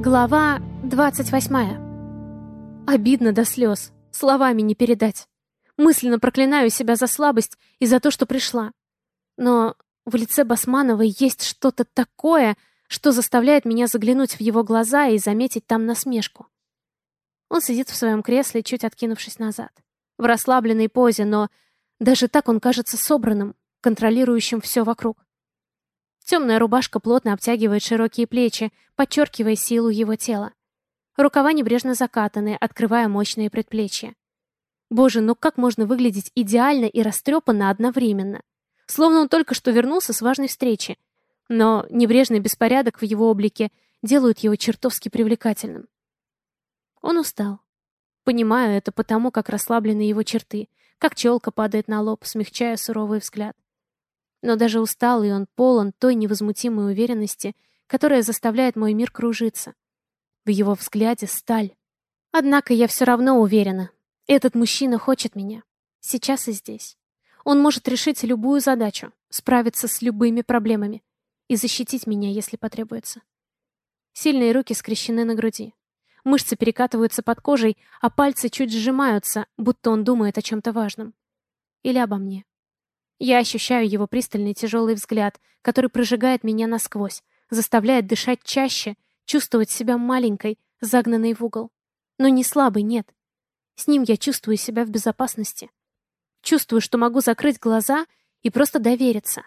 Глава 28. Обидно до слез. Словами не передать. Мысленно проклинаю себя за слабость и за то, что пришла. Но в лице Басмановой есть что-то такое, что заставляет меня заглянуть в его глаза и заметить там насмешку. Он сидит в своем кресле, чуть откинувшись назад. В расслабленной позе, но даже так он кажется собранным, контролирующим все вокруг. Темная рубашка плотно обтягивает широкие плечи, подчеркивая силу его тела. Рукава небрежно закатаны, открывая мощные предплечья. Боже, ну как можно выглядеть идеально и растрепанно одновременно? Словно он только что вернулся с важной встречи. Но небрежный беспорядок в его облике делают его чертовски привлекательным. Он устал. Понимаю это потому, как расслаблены его черты, как челка падает на лоб, смягчая суровый взгляд. Но даже усталый он полон той невозмутимой уверенности, которая заставляет мой мир кружиться. В его взгляде сталь. Однако я все равно уверена. Этот мужчина хочет меня. Сейчас и здесь. Он может решить любую задачу, справиться с любыми проблемами и защитить меня, если потребуется. Сильные руки скрещены на груди. Мышцы перекатываются под кожей, а пальцы чуть сжимаются, будто он думает о чем-то важном. Или обо мне. Я ощущаю его пристальный тяжелый взгляд, который прожигает меня насквозь, заставляет дышать чаще, чувствовать себя маленькой, загнанной в угол. Но не слабой, нет. С ним я чувствую себя в безопасности. Чувствую, что могу закрыть глаза и просто довериться,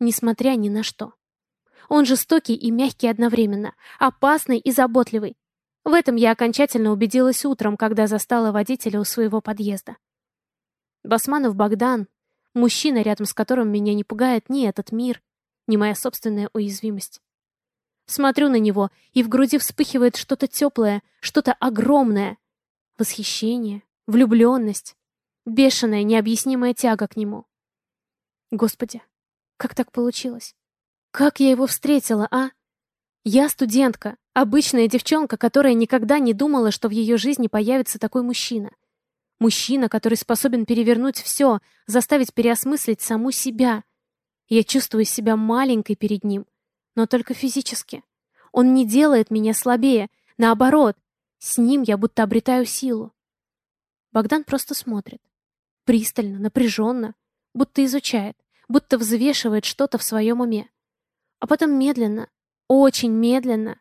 несмотря ни на что. Он жестокий и мягкий одновременно, опасный и заботливый. В этом я окончательно убедилась утром, когда застала водителя у своего подъезда. Басманов Богдан, Мужчина, рядом с которым меня не пугает ни этот мир, ни моя собственная уязвимость. Смотрю на него, и в груди вспыхивает что-то теплое, что-то огромное. Восхищение, влюбленность, бешеная, необъяснимая тяга к нему. Господи, как так получилось? Как я его встретила, а? Я студентка, обычная девчонка, которая никогда не думала, что в ее жизни появится такой мужчина. Мужчина, который способен перевернуть все, заставить переосмыслить саму себя. Я чувствую себя маленькой перед ним, но только физически. Он не делает меня слабее, наоборот, с ним я будто обретаю силу. Богдан просто смотрит. Пристально, напряженно, будто изучает, будто взвешивает что-то в своем уме. А потом медленно, очень медленно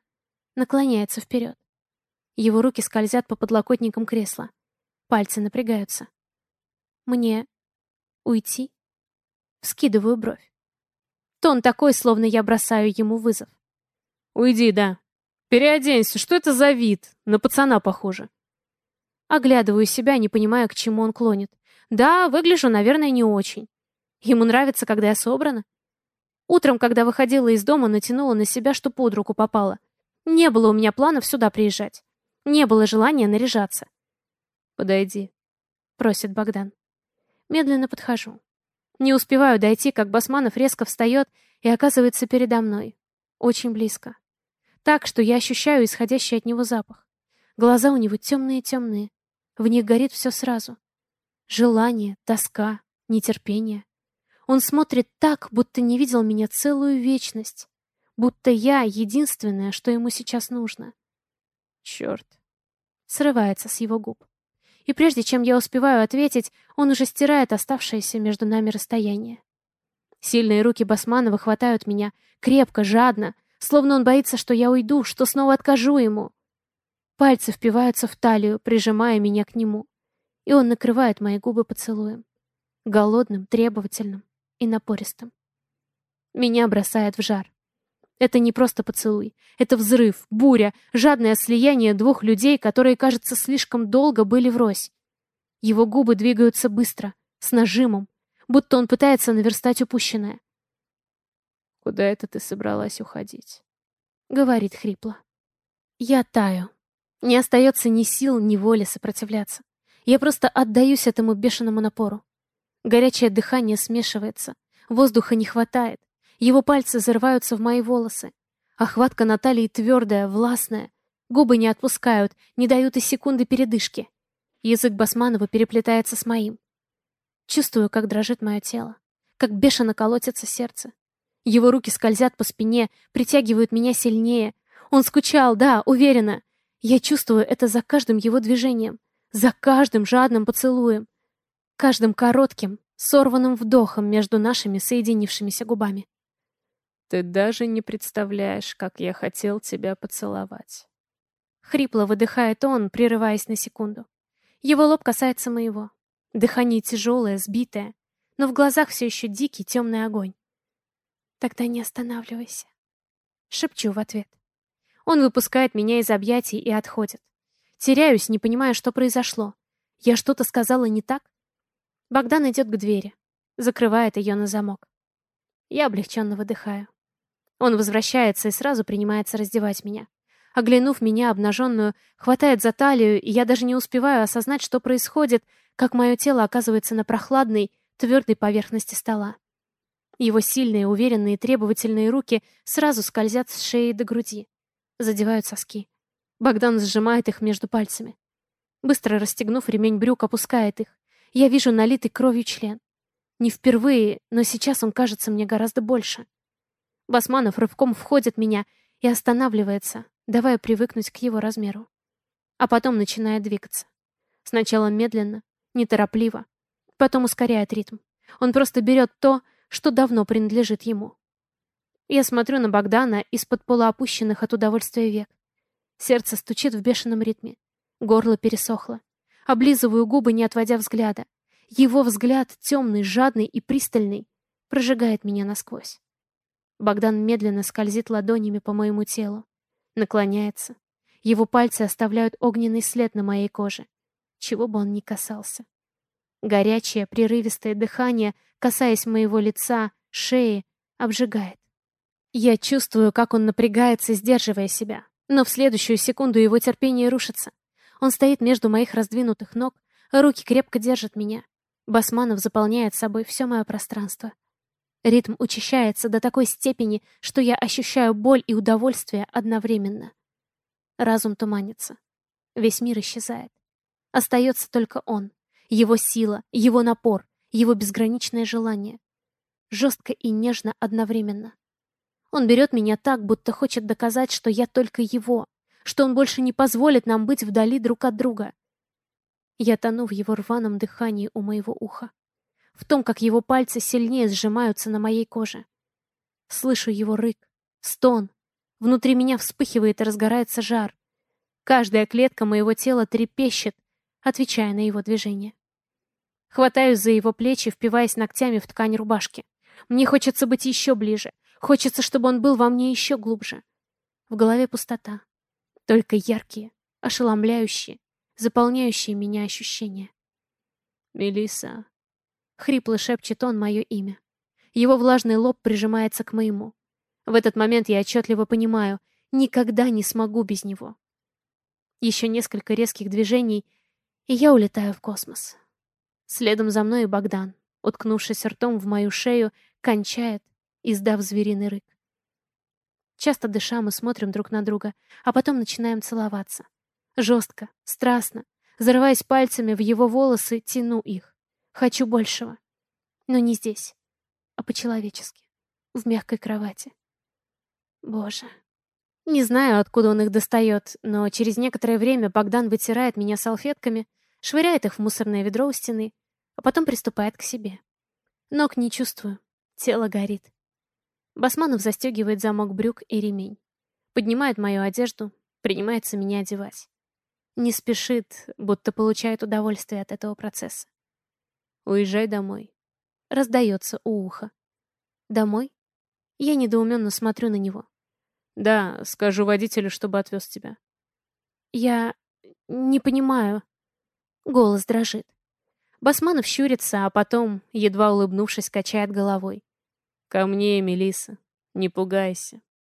наклоняется вперед. Его руки скользят по подлокотникам кресла. Пальцы напрягаются. Мне уйти? Вскидываю бровь. Тон такой, словно я бросаю ему вызов. Уйди, да. Переоденься, что это за вид? На пацана похоже. Оглядываю себя, не понимая, к чему он клонит. Да, выгляжу, наверное, не очень. Ему нравится, когда я собрана. Утром, когда выходила из дома, натянула на себя, что под руку попало. Не было у меня планов сюда приезжать. Не было желания наряжаться. «Подойди», — просит Богдан. Медленно подхожу. Не успеваю дойти, как Басманов резко встает и оказывается передо мной. Очень близко. Так, что я ощущаю исходящий от него запах. Глаза у него темные-темные. В них горит все сразу. Желание, тоска, нетерпение. Он смотрит так, будто не видел меня целую вечность. Будто я единственное, что ему сейчас нужно. Черт. Срывается с его губ и прежде чем я успеваю ответить, он уже стирает оставшееся между нами расстояние. Сильные руки Басманова хватают меня, крепко, жадно, словно он боится, что я уйду, что снова откажу ему. Пальцы впиваются в талию, прижимая меня к нему, и он накрывает мои губы поцелуем. Голодным, требовательным и напористым. Меня бросает в жар. Это не просто поцелуй. Это взрыв, буря, жадное слияние двух людей, которые, кажется, слишком долго были врозь. Его губы двигаются быстро, с нажимом, будто он пытается наверстать упущенное. «Куда это ты собралась уходить?» — говорит хрипло. Я таю. Не остается ни сил, ни воли сопротивляться. Я просто отдаюсь этому бешеному напору. Горячее дыхание смешивается, воздуха не хватает. Его пальцы зарываются в мои волосы. Охватка Натальи твердая, властная. Губы не отпускают, не дают и секунды передышки. Язык Басманова переплетается с моим. Чувствую, как дрожит мое тело, как бешено колотится сердце. Его руки скользят по спине, притягивают меня сильнее. Он скучал, да, уверена. Я чувствую это за каждым его движением, за каждым жадным поцелуем, каждым коротким, сорванным вдохом между нашими соединившимися губами. Ты даже не представляешь, как я хотел тебя поцеловать. Хрипло выдыхает он, прерываясь на секунду. Его лоб касается моего. Дыхание тяжелое, сбитое, но в глазах все еще дикий темный огонь. Тогда не останавливайся. Шепчу в ответ. Он выпускает меня из объятий и отходит. Теряюсь, не понимая, что произошло. Я что-то сказала не так? Богдан идет к двери. Закрывает ее на замок. Я облегченно выдыхаю. Он возвращается и сразу принимается раздевать меня. Оглянув меня обнаженную, хватает за талию, и я даже не успеваю осознать, что происходит, как мое тело оказывается на прохладной, твердой поверхности стола. Его сильные, уверенные, требовательные руки сразу скользят с шеи до груди. Задевают соски. Богдан сжимает их между пальцами. Быстро расстегнув ремень брюк, опускает их. Я вижу налитый кровью член. Не впервые, но сейчас он кажется мне гораздо больше. Басманов рывком входит меня и останавливается, давая привыкнуть к его размеру. А потом начинает двигаться. Сначала медленно, неторопливо, потом ускоряет ритм. Он просто берет то, что давно принадлежит ему. Я смотрю на Богдана из-под полуопущенных от удовольствия век. Сердце стучит в бешеном ритме. Горло пересохло. Облизываю губы, не отводя взгляда. Его взгляд, темный, жадный и пристальный, прожигает меня насквозь. Богдан медленно скользит ладонями по моему телу. Наклоняется. Его пальцы оставляют огненный след на моей коже. Чего бы он ни касался. Горячее, прерывистое дыхание, касаясь моего лица, шеи, обжигает. Я чувствую, как он напрягается, сдерживая себя. Но в следующую секунду его терпение рушится. Он стоит между моих раздвинутых ног, руки крепко держат меня. Басманов заполняет собой все мое пространство. Ритм учащается до такой степени, что я ощущаю боль и удовольствие одновременно. Разум туманится. Весь мир исчезает. Остается только он. Его сила, его напор, его безграничное желание. Жестко и нежно одновременно. Он берет меня так, будто хочет доказать, что я только его, что он больше не позволит нам быть вдали друг от друга. Я тону в его рваном дыхании у моего уха, в том, как его пальцы сильнее сжимаются на моей коже. Слышу его рык, стон. Внутри меня вспыхивает и разгорается жар. Каждая клетка моего тела трепещет, отвечая на его движение. Хватаюсь за его плечи, впиваясь ногтями в ткань рубашки. Мне хочется быть еще ближе. Хочется, чтобы он был во мне еще глубже. В голове пустота. Только яркие, ошеломляющие, заполняющие меня ощущения. Мелиса. Хрипло шепчет он мое имя. Его влажный лоб прижимается к моему. В этот момент я отчетливо понимаю, никогда не смогу без него. Еще несколько резких движений, и я улетаю в космос. Следом за мной и Богдан, уткнувшись ртом в мою шею, кончает, издав звериный рык. Часто дыша, мы смотрим друг на друга, а потом начинаем целоваться. Жестко, страстно, зарываясь пальцами в его волосы, тяну их. Хочу большего. Но не здесь, а по-человечески, в мягкой кровати. Боже. Не знаю, откуда он их достает, но через некоторое время Богдан вытирает меня салфетками, швыряет их в мусорное ведро у стены, а потом приступает к себе. Ног не чувствую, тело горит. Басманов застегивает замок брюк и ремень. Поднимает мою одежду, принимается меня одевать. Не спешит, будто получает удовольствие от этого процесса. «Уезжай домой», — раздается у уха. «Домой?» Я недоуменно смотрю на него. «Да, скажу водителю, чтобы отвез тебя». «Я... не понимаю». Голос дрожит. Басманов щурится, а потом, едва улыбнувшись, качает головой. Ко мне, Мелиса, не пугайся.